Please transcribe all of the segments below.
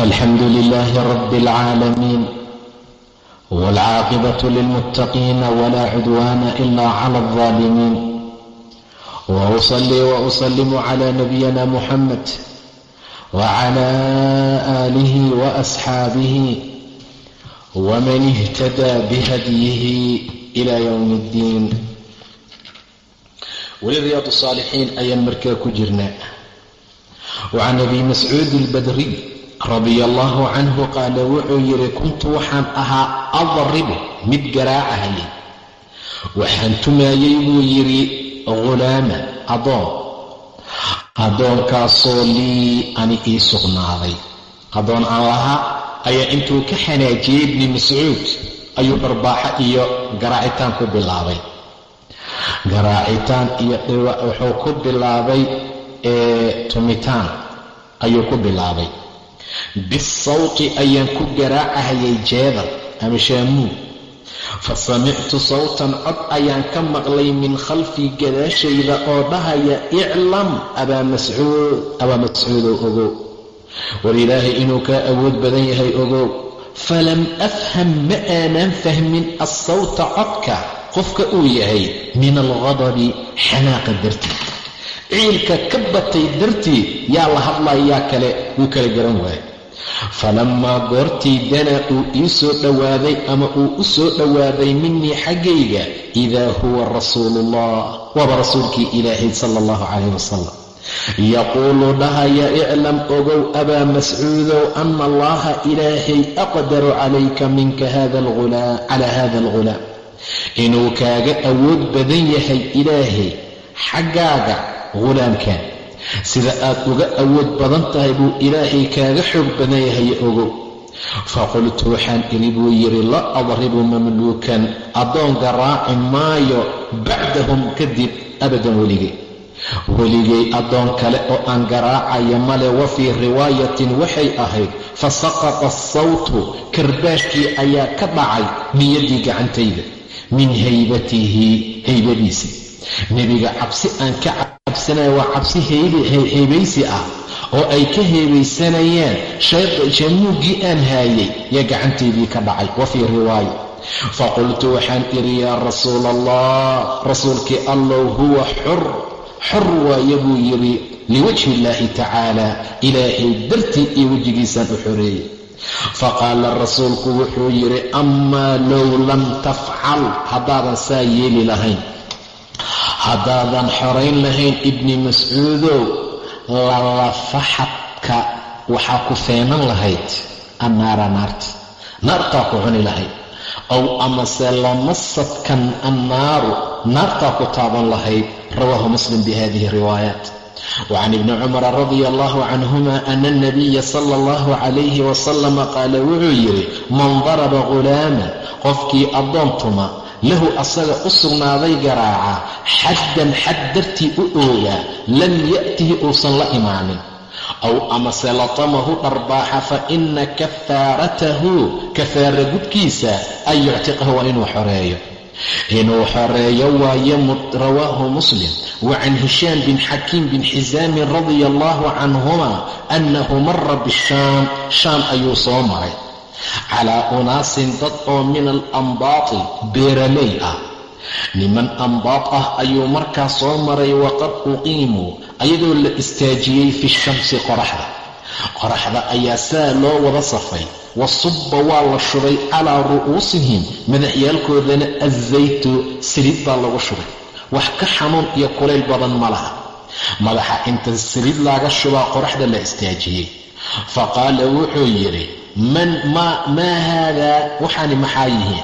الحمد لله رب العالمين والعاقبة للمتقين ولا عدوان إلا على الظالمين وأصلي وأسلم على نبينا محمد وعلى آله وأصحابه ومن اهتدى بهديه إلى يوم الدين weli riyaad saalixiin ayaan markaa ku jirnaa wacan abi mascuud albadriy radia allaahu canhu qaala wuxuu yidhi kuntu waxaan ahaa adribu mid garaacahayay waxaan tumaayey buu yidhi ghulaama adoon. Addoonkaasoo lii ani ii sugnaaday. Addoon aan lahaa ayaa intuu ka xanaajiyey ibni mascuud ayuu dharbaaxo iyo garaacitaan ku bilaabay. Garaacitaan iyo wuxuu ku bilaabay tumitaan ayuu ku bilaabay bisawti ayaan ku garaacahayay jeedar ama shaamuun fa samictu sawtan cod ayaan ka maqlay min khalfii gadaashayda oo dhahaya iclam abaa mascuud abaa mascuudow ogow war ilaahay inuu kaa awood badan yahay ogow falam afham ma aanaan fahmin assawta codka qofka uu yahay min alghadabi xanaaqa dartii ciilka ka batay dartii yaa la hadlaya yaa kale wuu kala garan waaye falammaa goortii danaa uu ii soo dhowaaday ama uu u soo dhowaaday minii xaggayga idaa huwa rasuuluullah waaba rasuulkii ilaahay sala allahu calayh wasalam yaquulu dhahaya iclam ogow abaa mascuudow ana allaha ilaahay aqdaru calayka minka calaa hada algulaam inuu kaaga awood badan yahay ilaahay xaggaaga ghulaamkan sida aad uga awood badan tahay buu ilaahay kaaga xoog badan yahay ogow. Faqultu waxaan idhi buu yidhi la adribu mamluukan addoon garaaci maayo bacdahum kadib abadan weligay. Weligay addoon kale oo aan garaacaya male wa fii riwaayatin waxay ahayd fa saqata asawtu karbaashkii ayaa ka dhacay niyaddii gacantayda min haybatihi haybadiisii nebiga cabsi aan ka cabsanaya waa cabsi haybaysi ah oo ay ka heebaysanayaan shamuuggii aan haayay yaa gacantaydii ka dhacay. Wa fii riwaaya. Faqultu waxaan idhi yaa rasuul allah rasuulkii allow huwa xur xor waaye buu yidhi liwajhi illaahi tacaala ilaahay dartii iyo wejigiisaan u xoreeyey faqaala rasuulku wuxuu yidhi amaa low lam tafcal haddaadan saa yeeli lahayn haddaadan xorayn lahayn ibni mascuudow lalafaxadka waxaa ku feenan lahayd annaara naarta. Naartaa ku cuni lahayd ow amase lamasadkan annaaru naartaa ku taaban lahayd rawaahu muslim bihadihi riwaayaat. Wacan ibni cumara radia allahu canhuma ana alnabiya sala allahu calayhi wasalama qaala wuxuu yidhi man daraba ghulaaman qofkii addoon tuma lahu asaga u sugnaaday garaaca xaddan xad dartii u oogaa lam ya'tihi uusan la imaanin. Aw amase latamahu dharbaaxa fa ina kafaaratahu kafaara gudkiisa an yuctiqahu waa inuu xoreeyo. Inuu xoreeyo waaye rawaahu muslim wa can hishaam bin xakiim bin xisaamin radia allahu canhuma annahu mara bishaam shaam ayuu soo maray calaa unaasin dad oo min alambaati beeraley ah. Niman ambaad ah ayuu markaa soo maray waqad uqiimuu ayadoo la istaajiyey fi shamsi qoraxda. Qoraxda ayaa saa loo wada safay wa subba waa la shubay calaa ru'uusihim madaxyaalkoodana azaytu saliid baa lagu shubay. Wax ka xanuun iyo kulayl badan ma laha. Madaxa inta saliid laaga shubaa qoraxda la istaajiyey. Fa qaala wuxuu yidhi man maa haadaa waxaani maxaa yihiin?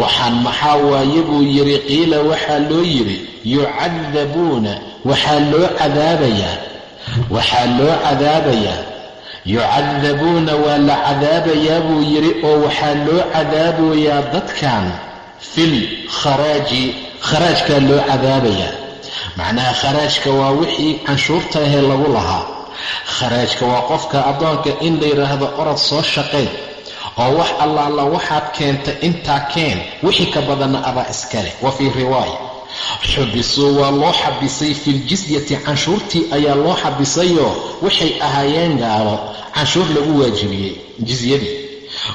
Waxaan maxaa waaye buu yidhi qiila waxaa loo yidhi yucadabuuna waxaa loo cadaabayaa. Waxaa loo cadaabayaa. Yucadabuuna waa la cadaabayaa buu yidhi oo waxaa loo cadaabayaa dadkan. Fil kharaaji kharaajkaa loo cadaabayaa. Macnaha kharaajka waa wixii canshuurta ahee lagu lahaa kharaajka waa qofka addoonka in la yidhaahdo orod soo shaqayn oo wax allaala waxaad keenta intaa keen wixii ka badanna abaa iskale. Wa fii riwaaya. Xubisuu waa loo xabisay filjisyati canshuurtii ayaa loo xabisayoo waxay ahaayeen gaalo canshuur lagu waajibiyey jisyadii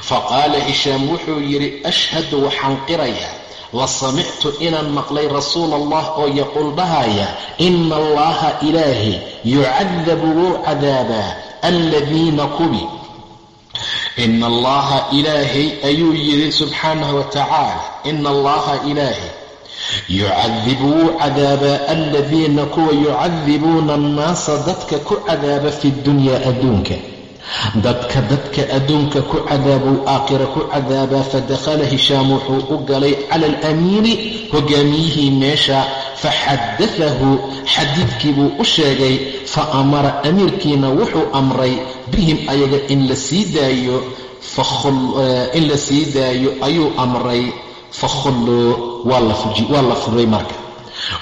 fa qaala hishaam wuxuu yidhi ashhadu waxaan qirayaa la samictu inaan maqlay rasuul allah oo yaquul dhahaya ina allaha ilaahi yucadabu wuu cadaabaa aladiina kubi. Ina allaha ilaahay ayuu yidhi subxaanahu wa tacaala ina allaha ilaahay yucadibu wuu cadaabaa aladiina kuwa yucadibuuna annaasa dadka ku cadaaba fi dunyaa adduunka dadka dadka adduunka ku cadaabuu aakhira ku cadaabaa fadakhala hishaam wuxuu u galay cala alamiiri hogaamiyihii meesha. Faxadatahu xadiidkii buu u sheegay fa amara amiirkiina wuxuu amray bihim ayaga in la sii daayo in la sii daayo ayuu amray. Fakhulluu waa la furay marka.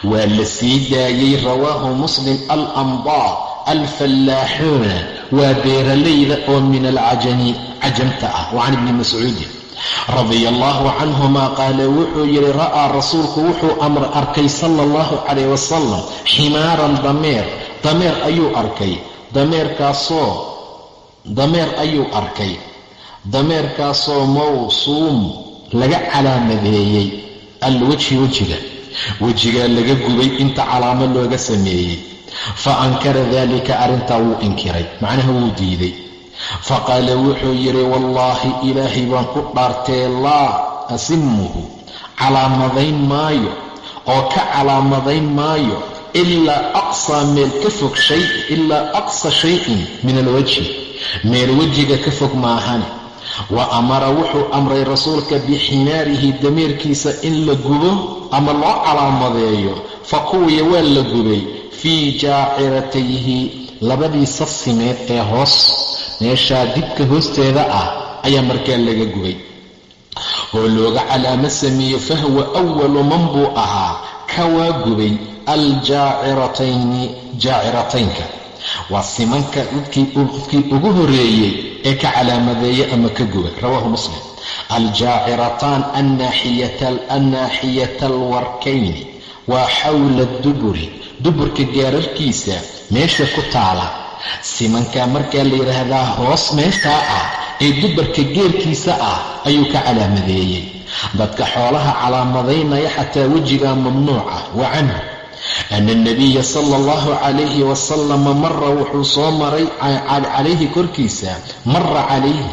Waa la sii daayey rawaahu muslim alamdaa alfallaaxuuna waa beeralayda oo min alcajami cajamta ah wa can ibni mascuudin radia allahu canhuma qaala wuxuu yidhi ra'aa rasuulku wuxuu amr arkay sala allahu calayh wasalam ximaaran dameer dameer ayuu arkay dameerkaasoo dameer ayuu arkay dameerkaasoo mawsuum laga calaamadeeyey alwajhi wejiga wejigaa laga gubay inta calaamo looga sameeyey fa ankara daalika arrintaa wuu inkiray macnaha wuu diiday fa qaala wuxuu yidhi wallaahi ilaahay baan ku dhaartee laa asimuhu calaamadayn maayo oo ka calaamadayn maayo ilaa aqsaa meel ka fog shay ilaa aqsa shayin min alwajhi meel wejiga ka fog maahane wa amara wuxuu amray rasuulka biximaarihi dameerkiisa in la gubo ama loo calaamadeeyo fa kuwiya waa la gubay fii jaaciratayhi labadii sasimeed ee hoos meeshaa dibka hoosteeda ah ayaa markaa laga gubay. Oo looga calaamo sameeyey fahwa awalu man buu ahaa ka waa gubay aljaaciratayni jaacirataynka. Waa simanka qofkii ugu horeeyey ee ka calaamadeeya ama ka guba rawaahu muslim. Aljaacirataan annaaxiyata alwarkayni waa xawla duburi. Duburka gaararkiisa meesha ku taala. Simankaa markaa la yidhaahdaa hoos meeshaa ah ee dubarka geerkiisa ah ayuu ka calaamadeeyey. Dadka xoolaha calaamadaynaya xataa wejigaa mamnuuca wa canhu. Ana alnabiya sala allahu calayhi wasalama mara wuxuu soo maray calayhi korkiisa. Mara calayhi.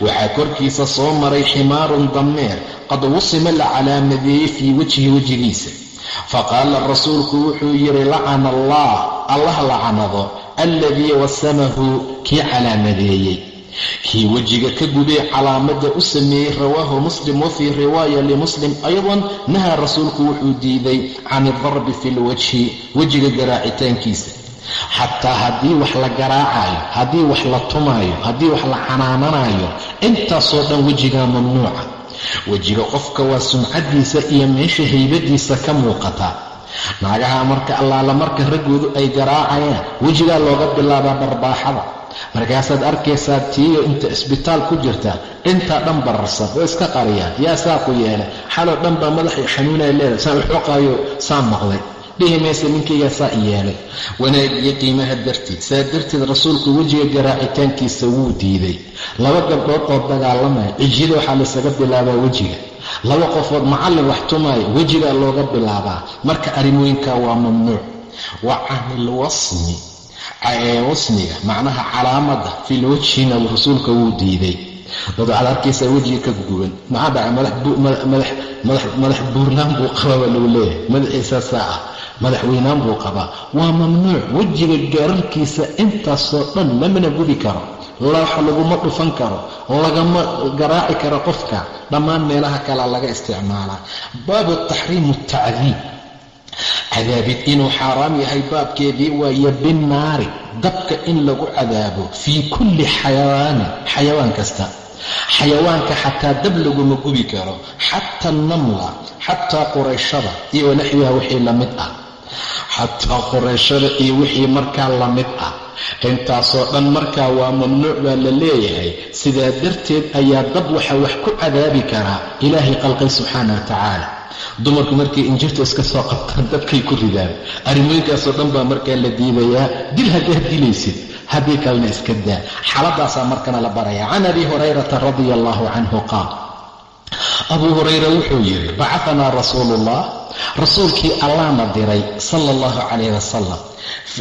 Waxaa korkiisa soo maray ximaarun dameer qad wusima la calaamadeeyey fii wajhi wejigiisa faqaala rasuulku wuxuu yidhi lacana allah allah lacanado alladii wasamahu kii calaamadeeyey kii wejiga ka gubay calaamadda u sameeyey rawaahu muslim wa fii riwaaya limuslim aydan nahaa rasuulku wuxuu diiday can idarbi fi lwajhi wejiga garaacitaankiisa. Xataa haddii wax la garaacayo haddii wax la tumaayo haddii wax la xanaananayo intaasoo dhan wejigaa mamnuuca wejiga qofka waa sumcadiisa iyo meesha haybadiisa ka muuqata. Naagaha marka allaala marka raggoodu ay garaacayaan wejigaa looga bilaabaa dharbaaxada markaasaad arkaysaa tiiyo inta isbitaal ku jirta dhintaa dhan bararsan oo iska qariyaan. Yaa saa ku yeelay xaloo dhan baa madaxii xanuunaya leedahay saan uxoqaayo saa maqlay dhihi maysa ninkaygaa saa yeelay. Wanaag iyo qiimaha darteed saa darteed rasuulku wejiga garaacitaankiisa wuu diiday. Laba gabdhood oo dagaalamaya cijyada waxaa laysaga bilaabaa wejiga. Laba qofood macallin wax tumaayo wejigaa looga bilaabaa. Marka arrimooyinkaa waa mamnuuc. Wa canilwasmi wasmiga macnaha calaamadda fil wajhina rasuulka wuu diiday. Dad arkaysaa wejiga ka guban maxaa dhacay madax buurnaan buu qabaa baa lagu leeyahay. Madaxiisa saa ah madaxweynaan buu qabaa. Waa mamnuuc wejiga gaararkiisa intaasoo dhan lamana gubi karo wax laguma dhufan karo lagama garaaci karo qofka dhammaan meelaha kalea laga isticmaalaa. Baabu taxriimu tacdiib. Cadaabid inuu xaaraam yahay baabkeedii waayo binnaari dabka in lagu cadaabo fii kulli xayawaanin xayawaan kasta. Xayawaanka xataa dab laguma gubi karo xataa namla xataa qurayshada iyo wanaxwiha wixii la mid ah xataa qurayshada iyo wixii markaa la mid ah. Intaasoo dhan markaa waa mamnuuc baa la leeyahay. Sidaa darteed ayaa dab waxa wax ku cadaabi karaa ilaahay qalqay subxaana wa tacaala dumarku markay injirta iska soo qabtaan dabkay ku ridaan. Arrimooyinkaasoo dhan baa markaa la diidayaa dil haddaad dilaysid haddii kalena iska daa. Xaaladaasaa markana la baraya can abi hurayrata radia allahu canhu qaal. Abuu hurayra wuxuu yidhi bacaanaa rasuulu ullah rasuulkii allaana diray sala allahu calayh wasalam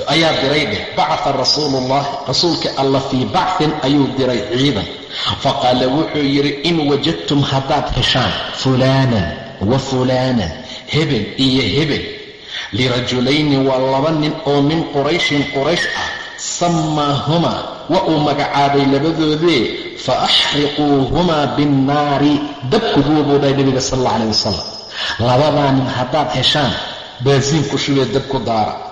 ayaa diray dheh bacaa rasuuluullah rasuulka alla fii bacin ayuu diray ciidan. Faqaala wuxuu yidhi in wajadtum haddaad heshaan fulaanan wa fulaanan hebel iyo hebel lirajulayni waa laba nin oo min qurayshin quraysh ah sammaahumaa wa uu magacaabay labadoodee fa axriquuhumaa binnaari dabkuguwa buu dhahay nebiga sal alla calayh wasalam labadaa nin haddaad heshaan baasiin ku shubee dab ku daara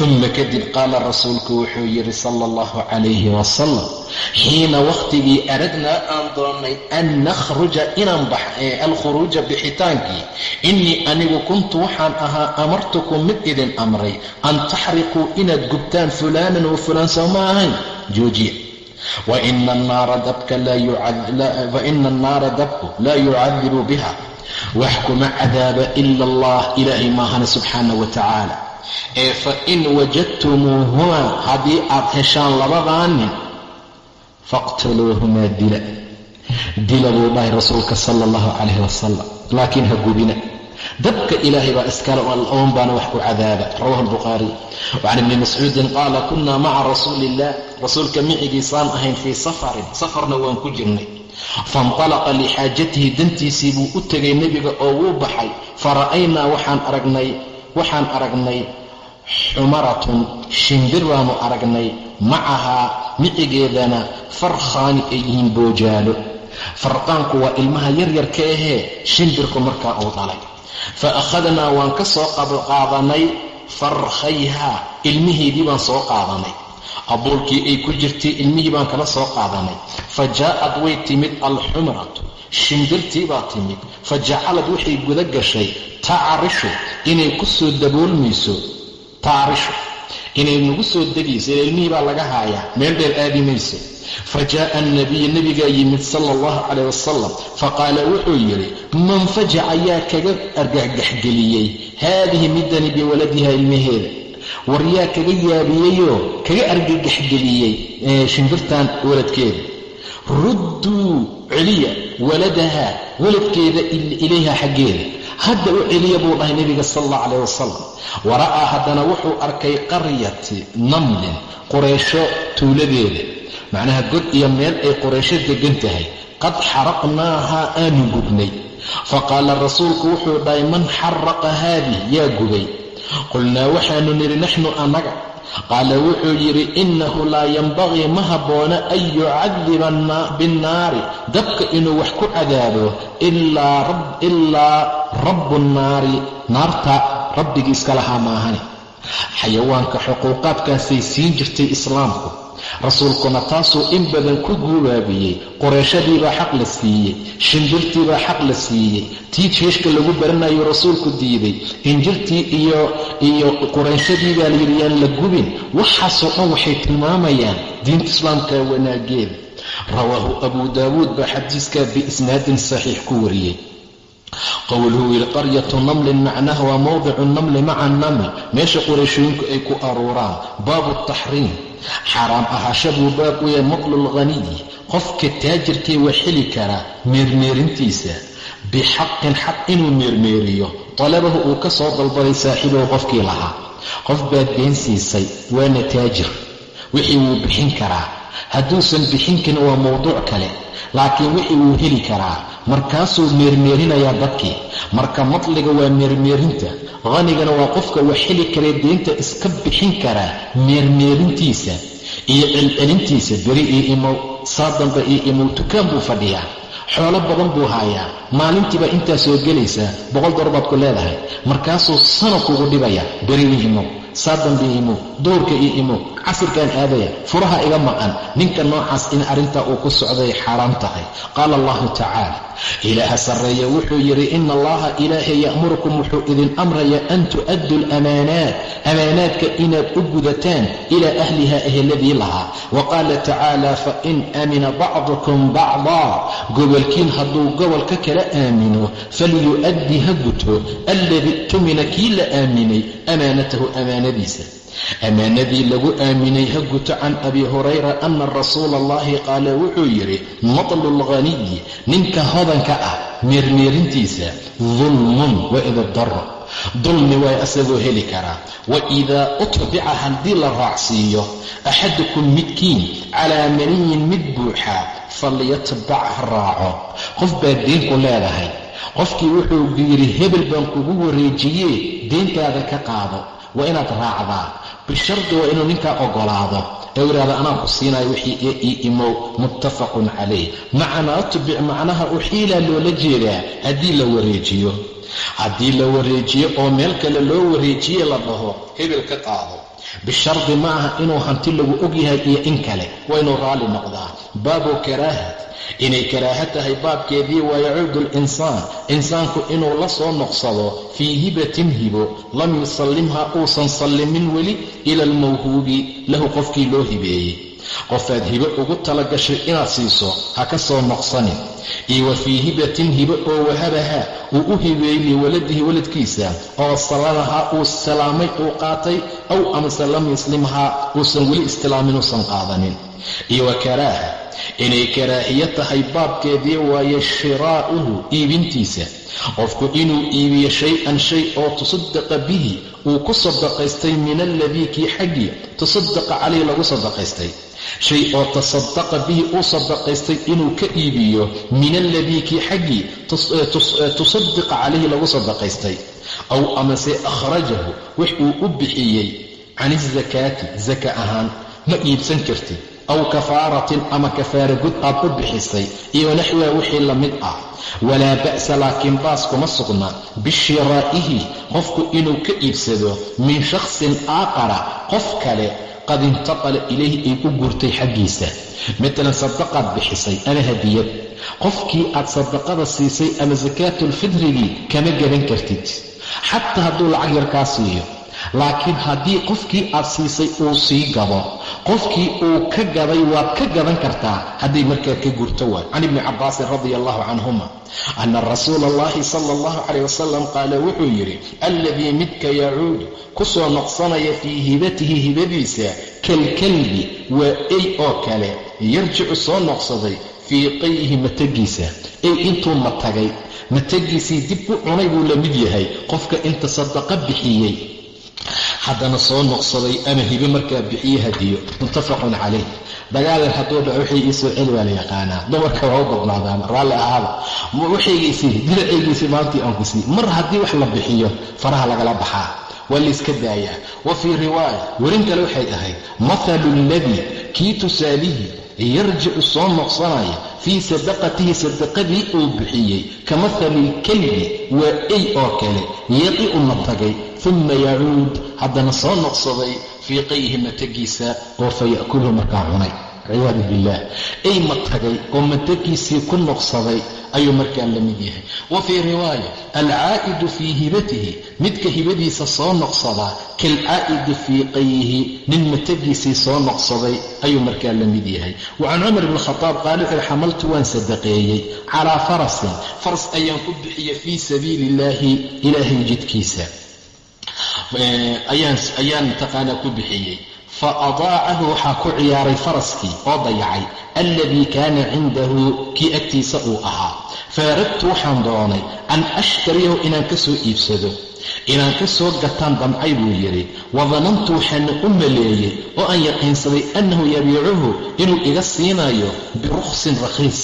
uma kadib qaala rasuulku wuxuu yidhi sala allahu calayhi wasalam xiina wakhtigii aradnaa aan doonnay an nakhruja inaan alkhuruuja bixitaankii innii anigu kuntu waxaan ahaa amartukum mid idin amray an taxriquu inaad gubtaan fulaanan wa fulaan soo ma ahayn joojiya waina annaara dabku laa yucadibu biha wax kuma cadaaba ila allah ilaahay maahana subxaana wa tacaala ee fa in wajadtumuuhumaa haddii aad heshaan labadaa nin faqtuluuhumaa dila dila buu dhahay rasuulka sala allahu calayh wasalam laakiin ha gubina dabka ilaahay baa iskale oon baana wax ku cadaaba rawahu albukhaari wacan ibni mascuudin qaala kunna maca rasuuli illah rasuulka micigiisaan ahayn fii safarin safarna waan ku jirnay faintalaqa lixaajatihi dantiisii buu u tegay nebiga oo wuu baxay fara'aynaa waxaan aragnay waxaan aragnay xumaratun shimbir baanu aragnay macahaa micigeedana farkhaani ay yihiin boojaalo farqaanku waa ilmaha yaryarka ahee shimbirku markaa uu dhalay fa akhadnaa waan ka soo qaadanay farkhayhaa ilmiheedii baan soo qaadanay abuulkii ay ku jirtay ilmihii baan kala soo qaadanay. Fa jaa'ad way timid alxumratu shimbirtii baa timid. Fa jacalad waxay guda gashay tacrishu inay ku soo daboolmayso tacrishu inay nagu soo degayso ila ilmihii baa laga haayaa meel dheer aadi mayso fa jaa'a annabiyu nebigaa yimid sala allahu calayh wasalam faqaala wuxuu yidhi man fajaca yaa kaga argagaxgeliyey. Haadihi midani biwaladiha ilmaheeda war yaa kaga yaabiyeyoo kaga argagaxgeliyey shimbirtan waladkeeda rudduu celiya waladaha waladkeeda ilayha xaggeeda. Hadda u celiya buu dhahay nebiga sal allah calayh wasalam wara'aa haddana wuxuu arkay qaryati namlin qureysho tuuladeeda. Macnaha god iyo meel ay qureysho degan tahay. Qad xaraqnaahaa aanu gubnay. Faqaala rasuulku wuxuu dhahay man xaraqa haadih yaa gubay qulnaa waxaanu nidhi naxnu annaga. Qaala wuxuu yidhi innahu laa yanbagii ma habboona an yucadiba binnaari. Dabka inuu wax ku cadaabo ilaa rabbu nnaari. Naarta rabbigii iska lahaa maahane xayawaanka xuquuqaadkaasay siin jirtay islaamku rasuulkuna taasuu in badan ku guubaabiyey qureeshadiibaa xaq la siiyey shimbirtiibaa xaq la siiyey tii jeeshka lagu baranayo rasuulku diiday injirtii iyo iyo qurayshadiibaa layidhi yaan la gubin. Waxaasoo dhan waxay tilmaamayaan diinta islaamka wanaageeda rawaahu abuu daawuud baa xadiiskaa biisnaadin saxiix ku wariyey. Qowluhu yidhi qaryatu namlin macnaha waa mowdicu namli maca naml. Meesha qurayshooyinku ay ku aruuraan baabu taxriim xaaraam ahaasha buu baab u yahay matlul khaniyi qofka taajirkee waa xili karaa meermeerintiisa. Bixaqin xaq inuu meermeeriyo. Talabahu uu ka soo dalbaday saaxiibahu qofkii lahaa. Qof baad been siisay waana taajir. Wixii wuu bixin karaa hadduusan bixin karin waa mowduuc kale laakiin wixii wuu heli karaa markaasuu meermeerinayaa dadkii. Marka matliga waa meermeerinta hanigana waa qofka wax xili karee deynta iska bixin karaa meermeerintiisa iyo celcelintiisa beri io imow saa damba iyo imow tukaan buu fadhiyaa xoolo badan buu haayaa maalintiibaa intaa soo gelaysaa boqol door baad ku leedahay markaasuu sano kugu dhibaya beri ii imow saa dambe imo doorka ii imo casirkaan aadaya furaha iga maqan ninka noocaas in arrintaa uu ku socday xaaraam tahay. Qaala allahu tacaala ilaaha sarreeya wuxuu yidhi ina allaha ilaahay ya'murukum wuxuu idin amraya an tu'addu lamaanaat amaanaadka inaad u gudataan ilaa ahliha eheladii lahaa. Wa qaala tacaala fain aamina bacdukum bacdaa gobolkiin hadduu gobolka kala aamino falyu'addi ha guto alladii tumina kii la aaminay amaanatahu amaanadiisa. Ammaanadii lagu aaminay ha guto can abi hurayra ana rasuula allahi qaala wuxuu yidhi matlu lghaniyi ninka hodanka ah meermeerintiisa dulmun waa idabdaro dulmi waa asagoo heli karaa wa idaa utbica haddii la raacsiiyo axadukum midkiin calaa maniyin mid buuxa falyatbac ha raaco. Qof baad diinku leedahay. Qofkii wuxuu yidhi hebel baan kugu wareejiyee deyntaada ka qaado. Waa inaad raacdaa bishardi waa inuu ninkaa ogolaado. Ee yidhahda anaan ku siinayo wixii ii imow. Muttafaqun calayh. Macnaa atbic macnaha uxiilaa loola jeedaa haddii la wareejiyo. Haddii la wareejiyo oo meel kale loo wareejiye la dhaho hebel ka qaado bishardi ma aha inuu hanti lagu ogyahay iyo in kale waa inuu raalli noqdaa baabu karaahat inay karaaha tahay baabkeedii waa yacuudu linsaan insaanku inuu la soo noqsado fii hibatin hibo lam yusallimha uusan sallimin weli ila almawhuubi lahu qofkii loo hibeeyey qofaad hibo ugu talagashay inaad siiso ha ka soo noqsanin iyo wa fii hibatin hibo oo wahabaha uu u hibeeyey liwaladihi waladkiisa oo salamahaa uu salaamay uu qaatay aw amase lam yuslimhaa uusan weli islaamin uusan qaadanin iyo wa karaaha inay karaahiyo tahay baabkeedii waaye shiraa'uhu iibintiisa qofku inuu iibiyo shay-an shay oo tusadaqa bihi uu ku sadaqaystay min aladii kii xaggii tusadaqa calayhi lagu sadaqaystay shay oo tasadaqa bihi uu sadaqaystay inuu ka iibiyo min aladii kii xaggii tusadiqa calayhi lagu sadaqaystay aw amase akhrajahu wix uu u bixiyey can isakaati saka ahaan ma iibsan kartid. Aw kafaaratin ama kafaara gud aad u bixisay iyo naxwiha wixii la mid ah. Walaa ba'sa laakiin baas kuma sugna. Bishiraa'ihi qofku inuu ka iibsado min shakhsin aaqara qof kale qad intaqala ilayhi ay u gurtay xaggiisa. Matalan sadaqaad bixisay ama hadiyad. Qofkii aad sadaqada siisay ama sakaatulfidrigii kama gadan kartid. Xataa hadduu lacag yar kaa siiyo. Laakiin haddii qofkii aad siisay uu sii gado qofkii uu ka gaday waad ka gadan kartaa. Hadday markaa ka gurto waay can ibni cabbaasin radia allahu canhuma ana rasuula allahi sala allahu calayh wasalam qaala wuxuu yidhi alladii midka yacuudu ku soo noqsanaya fii hibatihi hibadiisa kalkalbi waa ey oo kale yarjicu soo noqsaday fii qayhi matagiisa. Ey intuu matagay matagiisii dib u cunay buu la mid yahay. Qofka inta sadaqa bixiyey haddana soo noqsaday ama hibe markaa bixiye hadiyo. Muttafaqun calayh. Dagaalan hadduu dhaco waxay ii soo celi waa la yaqaanaa. Dumarka waa u badnaadaan raalli ahaada waxaygiisii diracaygiisii maalintii aan ku sii mar haddii wax la bixiyo faraha lagala baxaa waa layska daayaa. Wa fii riwaaya werin kale waxay ahayd mathalu alladii kii tusaalihii yarjicu soo noqsanaya fii sadaqatihi sadaqadii uu bixiyey ka mathali ilkalbi waa ey oo kale yaqi una tagay uma yacuud haddana soo noqsaday fii qayhi matagiisa oo fa ya'kulhu markaa cunay ciyaadu billaah ey matagay oo matagiisii ku noqsaday ayuu markaa la mid yahay wa fii riwaaya alcaa'idu fii hibatihi midka hibadiisa soo noqsadaa kaalcaa'idi fii qayhi nin matagiisii soo noqsaday ayuu markaa la mid yahay wa can cumar bni khadaab qaala wuxuuhi xamaltu waan sadaqeeyey calaa farasin faras ayaan ku bixiya fii sabiili illaahi ilaahay jidkiisa ayaan taqaanaa ku bixiyey fa adaacahu waxaa ku ciyaaray faraskii oo dayacay alladii kaana cindahu kii agtiisa uu ahaa faaradtu waxaan doonay an ashtariyahu inaan ka soo iibsado inaan ka soo gataan damcay buu yidhi wadanantu waxaana u maleeyey oo aan yaqiinsaday annahu yabiicuhu inuu iga siinayo birukhsin rakhiis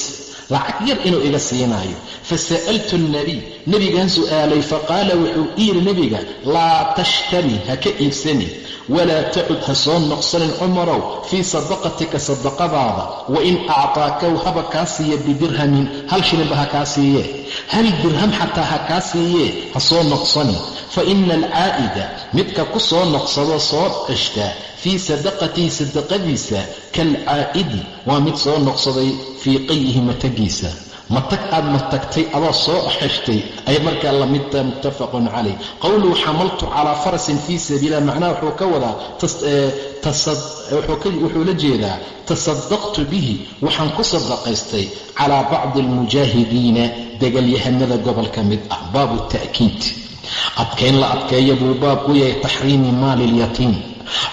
lacag yar inuu iga siinaayo. Fasa'altu alnebiy nebigaan su'aalay faqaala wuxuu iyidhi nebiga laa tashtari ha ka iibsanin walaa tacud ha soo noqsanin cumarow fii sadaqatika sadaqadaada. Wain actaakaw haba kaa siiya bidirhamin hal shilinba ha kaa siiyee hal dirham xataa ha kaa siiyee ha soo noqsanin. Fa ina alcaa'ida midka ku soo noqsado soo ceshtaa fii sadaqatihi sadaqadiisa kaalcaa'idi waa mid soo noqsaday fii qayihi matagiisa matag aad matagtay adoo soo xeshtay ay markaa la midtaha muttafaqun calayh. Qowluhu xamaltu calaa farasin fii sabiilah macnaha wuxuu ka wadaa wuxuu la jeedaa tasadaqtu bihi waxaan ku sadaqaystay calaa bacdi almujaahidiina degaalyahanada gobolka mid ah baabu ta'kiid. Adkayn la adkeeya buu baab u yahay taxriimi maali ilyatiim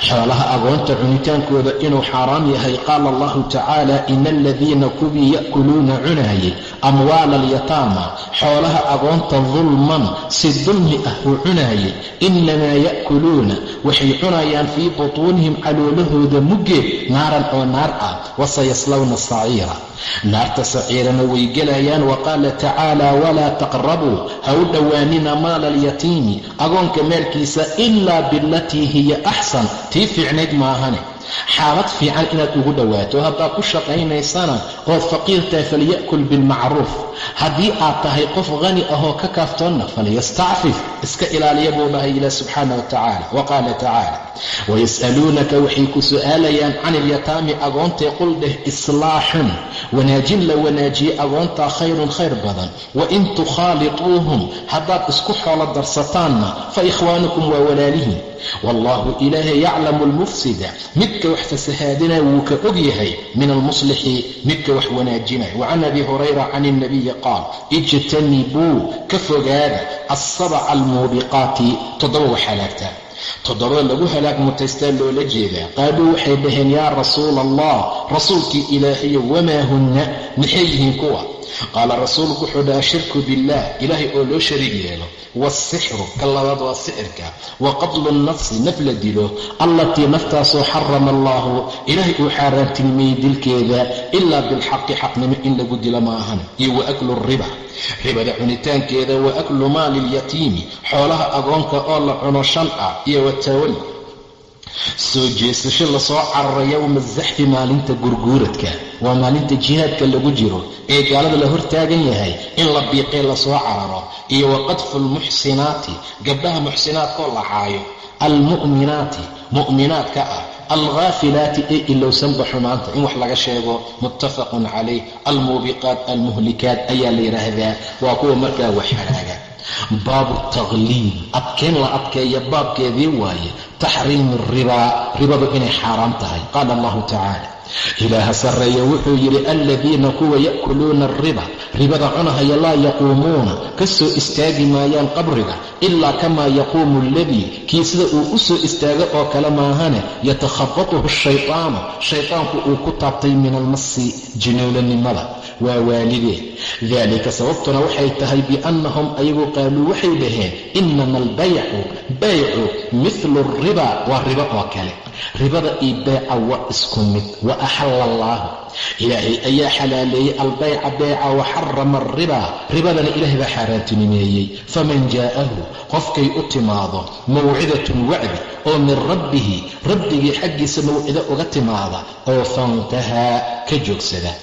xoolaha agoonta cunitaankooda inuu xaaraam yahay qaala allahu tacaala ina aladiina kuwii ya'kuluuna cunaayay amwaala alyataama xoolaha agoonta dulman si dulmi ah uu cunaayay. Inamaa ya'kuluuna waxay cunayaan fii butuunihim caloolahooda muggeed naaran oo naar ah wasayaslawna saciira naarta saciirana way gelayaan wa qaala tacaala walaa taqrabuu ha u dhowaanina maala alyatiimi agoonka maalkiisa ilaa bilatii hiya axsan tii fiicnayd maahane xaalad fiican inaad ugu dhowaato. Haddaad ku shaqaynaysana ood faqiirtahay falya'kul bilmacruuf. Haddii aad tahay qof qani ahoo ka kaaftoonna falyastacfif. Iska ilaaliya buu dhahay ilaah subxaana wa tacaala. Wa qaala tacaala wayas'aluunaka waxay ku su'aalayaan can ilyataami agoontay qul dheh islaaxun. Wanaajin la wanaajiye agoontaa khayrun khayr badan. Wain tukhaaliطuuhum haddaad isku xoolo darsataanna fa ikhwaanukum waa walaalihiin wallaahu ilaahay yaclamu almufsida. Midka wax fasahaadinaya wuu ka og yahay min almuslixi midka wax wanaajinaya wacan abi hurayra can ilnabiyi qaal ijtanibuu ka fogaada alsabaca almuubiqaati toddoba wax halaagta. Toddoba lagu halaag mutaystaa loola jeedaa. Qaaluu waxay dhaheen yaa rasuula allah rasuulkii ilaahayo wamaa hunna? Maxay yihiin kuwa qaala rasuulku wuxuu dhaha shirku billaah ilaahay oo loo shariig yeelo waalsixru ka labaad waa sixirka wa qatlu nnafsi naf la dilo allatii naftaasoo xarama allaahu ilaahay uu xaaraantilmiyey dilkeeda ilaa bilxaqi xaqnimo in lagu dilo ma ahan iyo wa aklu riba ribada cunitaankeeda wa aklu maali lyatiimi xoolaha agoonka oo la cuno shan ah iyo watawali soo jeesasho la soo cararo yowma azaxfi maalinta gurguuradka. Waa maalinta jihaadka lagu jiro ee gaalada la hortaagan yahay in la biiqee la soo cararo iyo wa qadfu lmuxsinaati gabdhaha muxsinaadkoo la caayo. Almu'minaati mu'minaadka ah alghaafilaati ee ilowsanba xumaanta in wax laga sheego muttafaqun calayh almuubiqaat almuhlikaat ayaa la yidhaahdaa waa kuwa markaa wax halaaga baabu taqliib adkeyn la adkeeya baabkeedii waaye. Taxriimi ribaa ribadu inay xaaraam tahay. Qaala allahu tacaala ilaaha sarreeya wuxuu yidhi aladiina kuwa ya'kuluuna alriba ribada cunahaya laa yaquumuuna ka soo istaagi maayaan qabriga ilaa kamaa yaquumu aladii kii sida uu u soo istaago oo kale maahane yatakhabatuhu shaytaanu shaytaanku uu ku taabtay min almasi jinowlanimada waa waalidee. Daalika sababtuna waxay tahay biannahum ayagu qaaluu waxay dhaheen inama albaycu baycu mithlu alriba waa ribo oo kale. Ribada iyo beeca waa isku mid wa axalla allaahu ilaahay ayaa xalaaleeyey albayca beeca wa xarama ribadana ilaahay baa xaaraantinimeeyey faman jaa'ahu qofkay u timaado mawcidatun wacdi oo min rabbihi rabbigii xaggiisa mawcido uga timaada oo fantahaa ka joogsada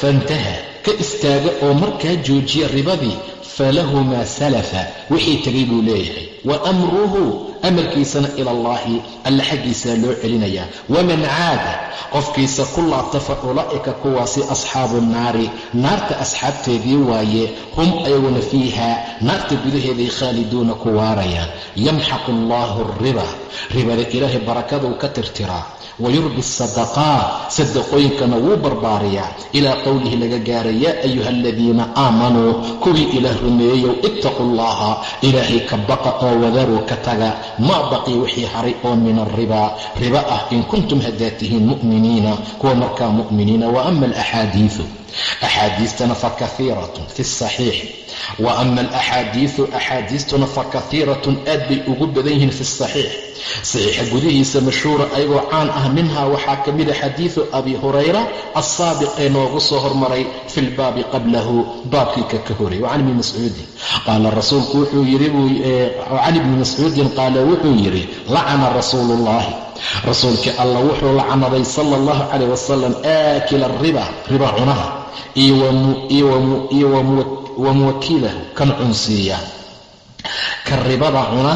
fantaha ka istaaga oo markaa joojiya ribadii falahu maa salafa wixii tegay buu leeyahay. Wa amruhu amarkiisana ila allaahi alla xaggiisaa loo celinayaa. Waman caada qofkiisa ku laabta fa ulaa'ika kuwaasi asxaabu nnaari naarta asxaabteedii waaye hum ayaguna fiiha. Naarta gudaheeday khaaliduuna ku waarayaan. Yamxaqu allaahu alriba ribada ilaahay barakaduu ka tirtiraa wayurbi asadaqaat sadaqooyinkana wuu barbaariyaa ilaa qowlihi laga gaara yaa ayuha aladiina aamanuu kuwii ilaah rumeeyeyow ittaquu allaha ilaahay ka baqa oo wadaruu ka taga maa baqii wixii haray oo min alribaa riba ah in kuntum haddaad tihiin mu'miniina kuwa markaa mu'miniina wa ama alaxaadiidu axaadiistana fa kahiiratun fi saxiix wa ama alaxaadiidu axaadiistuna fa kahiiratun aad bay ugu badan yihiin fi saxiix saxiixa gudihiisa mashhuura ayagoo caan ah minhaa waxaa ka mida xadiidu abi hurayra assaabiq ee noogu soo hormaray fi lbaabi qablahu baabkii ka ka horay can ibni mascuudin qaala rasuulku wuxuu yidhi can ibni mascuudin qaala wuxuu yidhi lacnaday iyo wa muwakilahu kan cunsiiya ka ribada cuna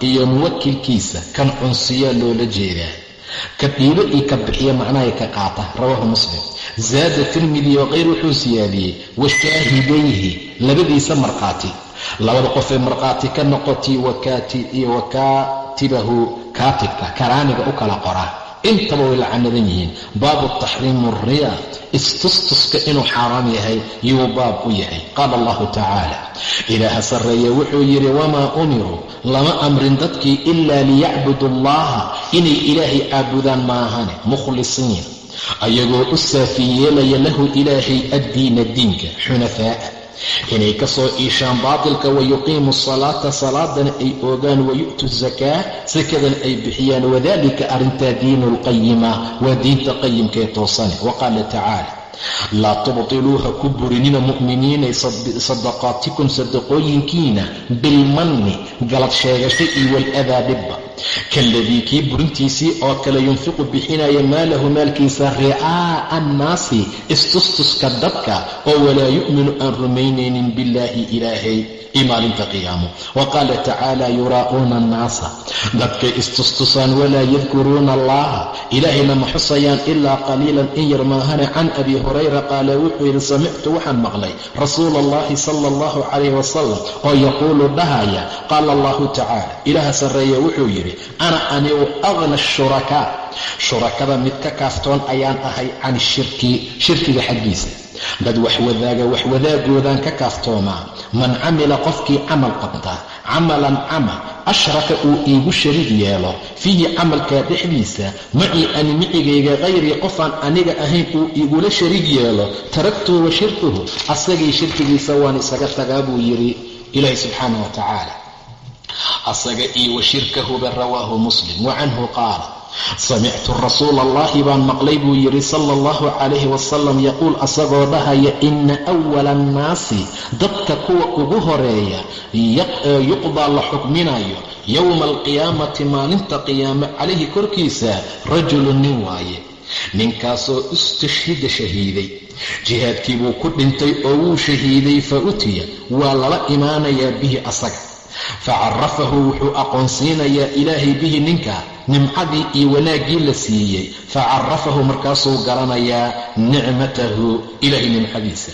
iyo muwakilkiisa kan cunsiyaa loola jeedaa ka dhiibo iyo ka bixiya macnahay ka qaata rawaahu muslim zaada tirmidi oo kayr wuxuu siyaadiyey wa shaahidayhi labadiisa markhaati labada qofee markhaati ka noqotay iyo wakaatibahu kaatibka karaaniga u kala qora intaba way lacanadan yihiin. Baabu taxriimu riya istustuska inuu xaaraam yahay yuu baab u yahay. Qaala allahu tacaala ilaaha sarreeye wuxuu yidhi wamaa umiruu lama amrin dadkii ilaa liyacbudu allaha inay ilaahay caabudaan maahane mukhlisiin. Ayagoo u saafi yeelaya lahu ilaahay addiina diinka xunafaa'a inay ka soo iishaan baatilka wayuqiimu salaata salaadana ay oogaan wayu'tu zakaa sakadana ay bixiyaan. Wadalika arrintaa diinu lqayima waa diinta qayimkaee toosane wa tacaala laa tubtiluu ha ku burinina mu'miniinay sadaqaatikum sadaqooyinkiina bilmanni galad sheegasho iyo waladaa dhibba kaaladii kii burintiisii oo kale yunfiqu bixinaya maalahu maalkiisa ricaa'a annaasi istustuska dadka oo walaa yu'minu aan rumaynaynin billaahi ilaahay iyo maalinta qiyaamo. Wa qaala tacaala yuraa'uuna annaasa. Dadkay istustusaan walaa yadkuruuna allaha ilaahayna ma xusayaan ilaa qaliilan in yar maahane. Can abi hurayra qaala wuxuu yidhi samictu waxaan maqlay rasuula allahi sala allahu calayh wasalam oo yaquulu dhahaya. Qaala allahu tacaala ilaaha sarreeye wuxuu yidhi ana anigu aqna ashurakaa shurakada mid ka kaaftoon ayaan ahay can shirki shirkiga xaggiisa. Dad waxwadaaga waxwadaagoodaan ka kaaftoomaa man camila qofkii camal qabta camalan camal ashraka uu iigu shariig yeelo fiihi camalkaa dhexdiisa macii ani micigayga hayrii qofaan aniga ahayn uu igula shariig yeelo taragtuhu wa shirkuhu asagii shirkigiisa waan isaga tagaa buu yidhi ilaahi subxaanah wa tacaala asaga iyo wa shirkahuba rawaahu muslim. Wa canhu qaala samictu rasuula allahi baan maqlay buu yidhi sala allahu calayhi wasalam yaquul asagoo dhahaya ina awala annaasi dadka kuwa ugu horreeya yuqdaa la xukminayo yowma alqiyaamati maalinta qiyaame calayhi korkiisa rajulun nin waaye ninkaasoo istashhida shahiiday. Jihaadkii buu ku dhintay oo wuu shahiiday fa utiya waa lala imaanayaa bihi asaga facarafahu wuxuu aqoonsiinayaa ilaahay bihi ninka nimcadii iyo wanaaggii la siiyey facarafahu markaasuu garanayaa nicmatahu ilaahay nimcadiisa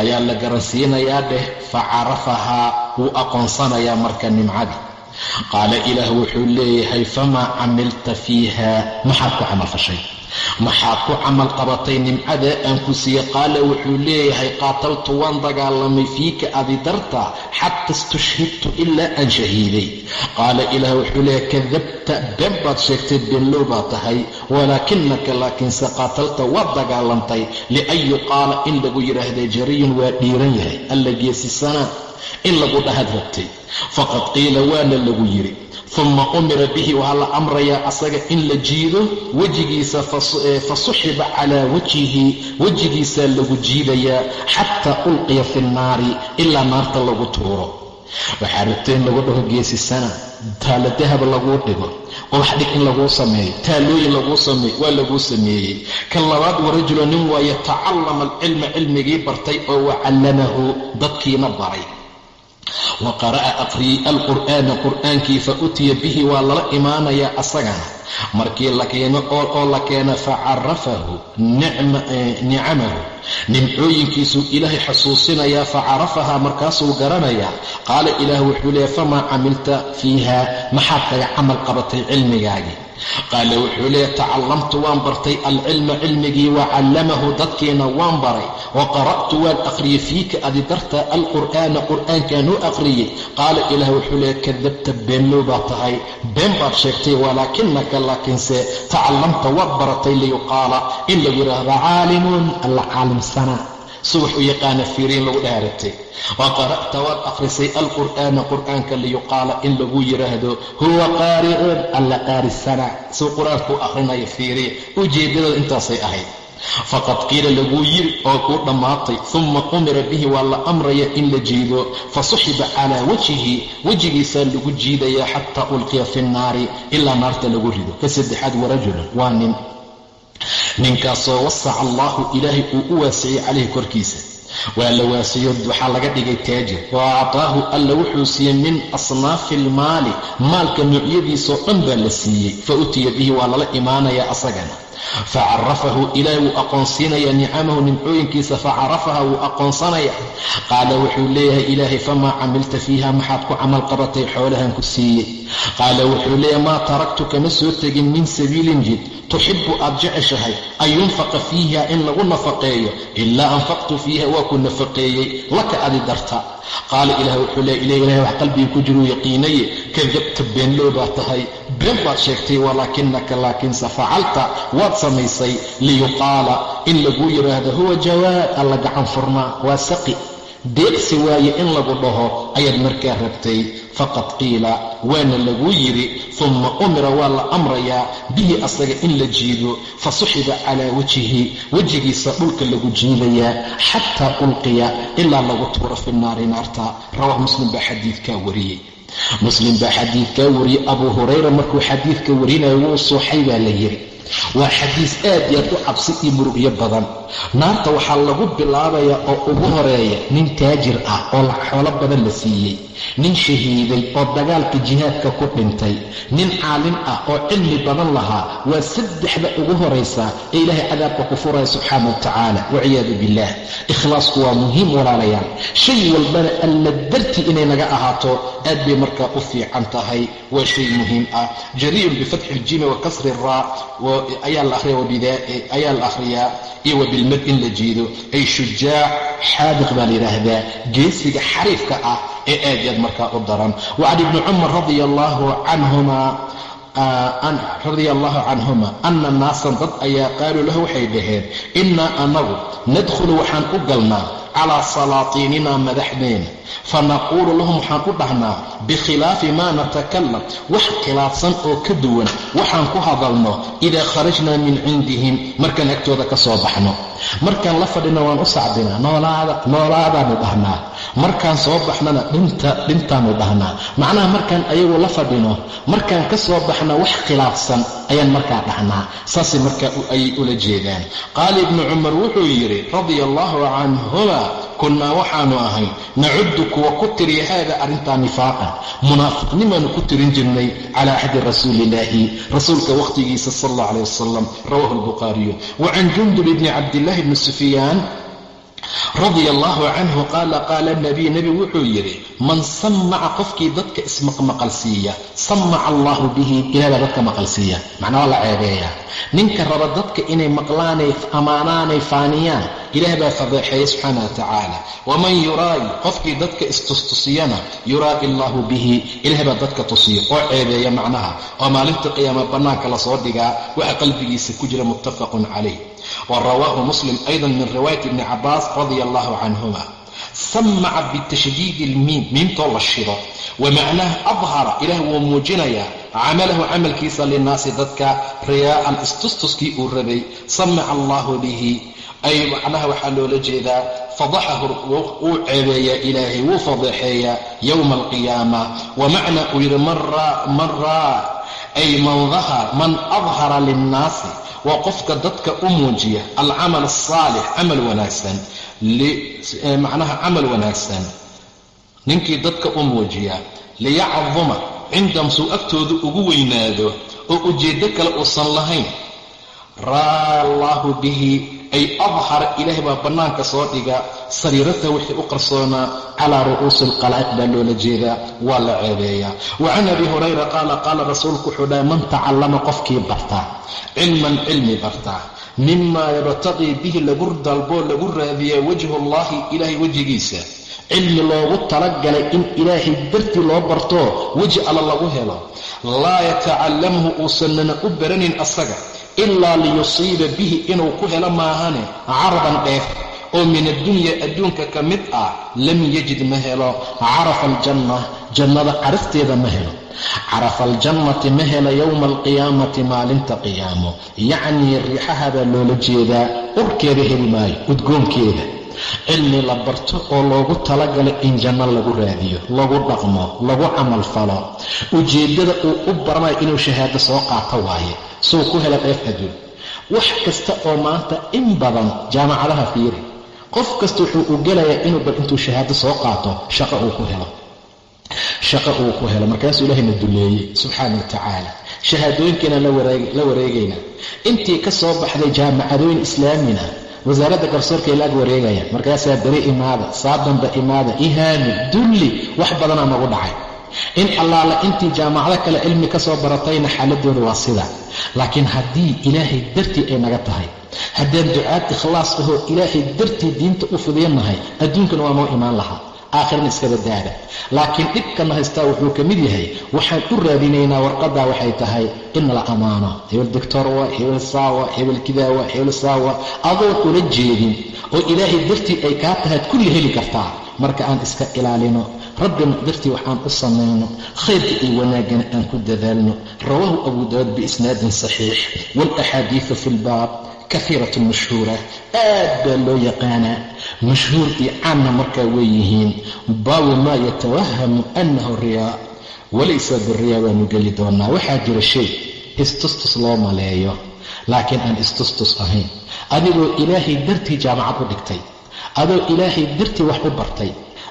ayaa la garansiinayaa dheh facarafahaa wuu aqoonsanayaa marka nimcadii qaala ilaah wuxuu leeyahay famaa camilta fiiha? Maxaad ku camalfashay maxaad ku camal qabatay nimcadaa aan ku siiyey qaala wuxuu leeyahay qaataltu waan dagaalamay fiika adi darta xata istushhidtu ilaa aan shahiiday. Qaala ilaah wuxuu leeyahay kadabta been baad sheegtay beenlow baad tahay walaakinaka laakiinse qaatalta waad dagaalantay lian yuqaala in lagu yidhaahda jariyun waa dhiiran yahay alla geesisana in lagu dhahad rabtay faqad qiila waana lagu yidhi uma umira bihi waxaa la amrayaa asaga in la jiido wejigiisa fa suxiba calaa wajhihi wejigiisaa lagu jiidayaa xataa ulqiya fi nnaari ilaa naarta lagu tuuro. Waxaa rabtay in lagu dhaho geesisana taalo dahab laguu dhigo ubax dhig in laguu sameeyo taalooyin waa laguu sameeyey. Kan labaad warajula nin waaye tacallama alcilma cilmigii bartay oo wacallamahu dadkiina baray wa qara'a aqriyey alqur'aana qur'aankii fa utiya bihi waa lala imaanayaa asagana markii la keeno oo la keena facarafahu nicamahu. Nimcooyinkiisuu ilaahay xasuusinayaa facarafahaa markaasuu garanayaa qaala ilaah wuxuu leeyahy famaa camilta fiiha maxaad kaga camal qabatay cilmigaagii qaala wuxuu leeyahy tacallamtu waan bartay. Alcilma cilmigii wa callamahu dadkiina waan baray. Wa qara'tu waan akhriyey fiika adi darta alqur'aana qur'aankaan u akhriyey qaala ilaah wuxuu leeyahy kadabta beenlow baad tahay. Been baad sheegtay walaakinaka laakiinse tacallamta waad baratay liyuqaala. In lagu yidhaahda caalimuun alla caalimsana subax u yaqaana fiiriin lagu dhaaragtay wa qara'ta waad akhrisay alqur'aana qur'aanka liyuqaala in lagu yidhaahdo huwa qaari'un alla qaarisana. Suu qur'aanku u akhrinayo fiiriya ujeeddadooda intaasay ahayd. Faqad qiila laguu yiri oo kuu dhammaatay uma umira bihi waa la amraya in la jiido fasuxiba calaa wajhihi wejigiisaa lagu jiidayaa xataa ulqiya fi nnaari ilaa naarta lagu rido. Ka saddexaad warajulun waa nin ninkaasoo wasaca allahu ilaahay uu u waasiciyey calayhi korkiisa. Waa la waasiyo waxaa laga dhigay taajir. Wa actaahu alla wuxuu siiyey min asnaafi almaali maalka noocyadiisoo dhan baa la siiyey. Fa utiya bihi waa lala imaanayaa asagana. Facarafahu ilaahay wuu aqoonsiinayaa nicamahu nimcooyinkiisa. Facarafaha wuu aqoonsanaya qaala wuxuu leeyahay ilaahay famaa camilta fiiha maxaad ku camal qabatay xoolahan ku siiyey qaala wuxuu leeyahay maa taraktu kama soo tegin min sabiilin jid. Tuxibu aad jeceshahay an yunfaqa fiiha in lagu nafaqeeyo. Ilaa anfaqtu fiiha waa ku nafaqeeyey. Laka adi darta. Qaala ilaah wuxuu leeya ilah ilahay wax qalbiga ku jiruu yaqiinaye. Kadabta beenloo baa tahay. Been baad sheegtay walaakinaka laakiinse facalta waad samaysay. Liyuqaala in laguu yidhaahdo huwa jawaad alla gacan furnaa waa saqi deeqsi waaye in lagu dhaho ayaad markaa rabtay. Faqad qiila waana laguu yidhi uma umira waa la amrayaa bihi asaga in la jiido. Fasuxiba calaa wajhihi wejigiisa dhulka lagu jiidayaa xataa ulqiya ilaa lagu tuuro fi naari naarta. Rawah muslim baa xadiidkaa wariyey. Muslim baa xadiidkaa wariyey. Abuu hurayra markuu xadiidka warinayo wuu suuxay baa la yidhi waa xadiis aad iyo aad u cabsi iyo murugyo badan. Naarta waxaa lagu bilaabayaa oo ugu horreeya nin taajir ah oo xoolo badan la siiyey nin shahiiday oo dagaalka jihaadka ku dhintay nin caalim ah oo cilmi badan lahaa waa saddexda ugu horaysaa ee ilaahay cadaabka ku furaya subxaana wa tacaala. Waciyaadu billaah. Ikhlaasku waa muhiim walaalayaal. Shay walbana alla dartii inay naga ahaato aad bay markaa u fiican tahay. Waa shay muhiim ah. Jariirun bifatxi iljimi wa kasri raa ayaa la akhriyaa iyo wabilmad in la jiido ay shujaac xaadiq baa la yidhaahdaa geesiga xariifka ah ee aad yaad markaa u daran. Wacan ibni cumar radia allaahu canhuma radia allahu canhuma ana naasan dad ayaa qaaluu lahu waxay dhaheen innaa anagu nadkhulu waxaan u galnaa calaa salaatiinina madaxdeena fanaquulu lahum waxaan u dhahnaa bikhilaafi maa natakalam wax khilaafsan oo ka duwan waxaan ku hadalno idaa kharajnaa min cindihim markaan agtooda ka soo baxno. Markaan la fadhino waan u sacdinaa noolaadaanu dhahnaa markaan soo baxnana dhintaanu dhahnaa. Macnaha markaan ayagu la fadhino markaan ka soo baxna wax khilaafsan ayaan markaa dhahnaa. Saasay markaa ayay ula jeedaan. Qaala ibnu cumar wuxuu yidhi radia allaahu canhuma kunnaa waxaanu ahay nacuddu kuwa ku tiriya haada arrintaa nifaaqan. Munaafiqnimaanu ku tirin jirnay calaa axdi rasuuliillaahi rasuulka wakhtigiisa sal allah caleh wasalam rawahu albukhaariyu wa can jundub ibni cabdillahi bni sufyaan radia allaahu canhu qaala qaala nabiy nebigu wuxuu yidhi man samaca qofkii dadka ismaqmaqalsiiya samaca allaahu bihi ilah baa dadka maqalsiiya. Macnaa la ceebeeyaa. Ninka raba dadka inay maqlaanay ammaanaanay faaniyaan ilaah baa fadeexeeya subxaana wa tacaala. Waman yuraayi qofkii dadka istustusiyana yuraa'i allaahu bihi ilaah baa dadka tusiya oo ceebeeya macnaha. Oo maalinta qiyaama bannaanka la soo dhigaa waxa qalbigiisa ku jira muttafaqun calayh rawaahu muslim aydan min riwaayati ibni cabaas radia allahu canhuma samaca bitashdiidi ilmiim miimtoo la shido wa macnaha adhara ilaah wuu muujinayaa camalahu camalkiisa linnaasi dadka riyaa'an istustuskii uu rabay samaca allahu bihi ay macnaha waxaa loola jeedaa fadaxahu wuu ceebeeyaa ilaahay wuu fadeexeeyaa yowma alqiyaama wa macna uu yidhi man raa ay man adhara linnaasi waa qofka dadka u muujiya alcamal asaalix camal wanaagsan macnaha camal wanaagsan ninkii dadka u muujiya liyacduma cindahum suu agtooda ugu weynaado oo ujeeddo kale uusan lahayn raa allaahu bihi ay adhara ilaahay baa bannaanka soo dhiga. Sariirata wixii u qarsoonaa calaa ru'uusi alqalaa'iq baa loola jeedaa waa la ceebeeyaa. Wa can abi hurayra qaala qaala rasuulku wuxuu dhahay man tacallama qofkii bartaa cilman cilmi bartaa. Mimaa yabtaqii bihi lagu dalboo lagu raadiyaa wajhu allahi ilaahay wejigiisa. Cilmi loogu talagalay in ilaahay dartii loo barto weji alla lagu helo. Laa yatacalamhu uusanana u baranin asaga ilaa liyusiiba bihi inuu ku helo maahane caradan dheef oo min addunya adduunka ka mid ah lam yajid ma helo. Carafa aljanna jannada carafteeda ma helo. Carafa aljannati ma helo yowma alqiyaamati maalinta qiyaamo. Yacnii riixaha baa loola jeedaa urkeeda heli maayo udgoonkeeda cilmi la barto oo loogu talagalay in janno lagu raadiyo lagu dhaqmo lagu camal falo. Ujeeddada uu u baranayo inuu shahaado soo qaato waaye suu ku hela dheef adduun wax kasta oo maanta in badan jaamacadaha fiiri. Qof kasta wuxuu u gelayaa inuu bal intuu shahaado soo qaato shaqo uu ku helo. Shaqo uu ku helo. Markaasuu ilaahayna duleeyey subxaana wa tacaala shahaadooyinkiina la wareegayna. Intii ka soo baxday jaamacadooyin islaamina wasaaradda garsoorkay la ag wareegaya. Markaasaa beri imaada saa damba imaada ihaami dulli wax badanaa nagu dhacay. In allaala intii jaamacado kale cilmi ka soo baratayna xaaladooda waa sida. Laakiin haddii ilaahay dartii ay naga tahay haddaan ducaad ikhlaas ahoo ilaahay dartii diinta u fidiyanahay adduunkana waa noo imaan lahaa aakhirana iska badaada laakiin dhibkana haystaa wuxuu ka mid yahay waxaan u raadinaynaa warqaddaa waxay tahay in la ammaano hebel doctor wa hebel saawa hebel kidaawa hebel saawa adoon ula jeedin oo ilaahay dartii ay kaa tahaad kulli heli kartaa marka aan iska ilaalino. Rabbina dartii waxaan u samayno khayrka iyo wanaagana aan ku dadaalno. Rawaahu abu daawuud biisnaadin saxiix. Waalaxaadiidu fi lbaab kahiiratun mashhuura aad baa loo yaqaanaa. Mashhuur iyo caanna markaa weeyihiin baabu maa yatawahamu annahu riyaa. Walaysa biriyaa waanu geli doonaa. Waxaa jira shay istustus loo maleeyo laakiin aan istustus ahayn. Adigoo ilaahay dartii jaamacad u dhigtay adoo ilaahay dartii wax u bartay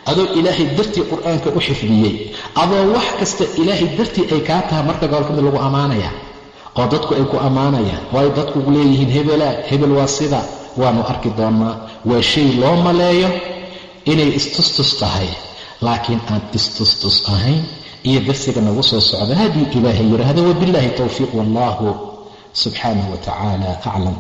adoo ilaahay dartii qur'aanka u xifdiyey adoo wax kasta ilaahay dartii ay kaa tahay marka gobolkamid lagu ammaanaya oo dadku ay ku ammaanayaan. Waayo dadku leeyihiin hebelaa hebel waa sida. Waanu arki doonnaa waa shay loo maleeyo inay istustus tahay. Laakiin aan istustus ahayn iyo darsiga nagu soo socda haddii ilaahay yidhaahdo wabilaahi towfiiq wallahu subxaanahu wa tacaala aclam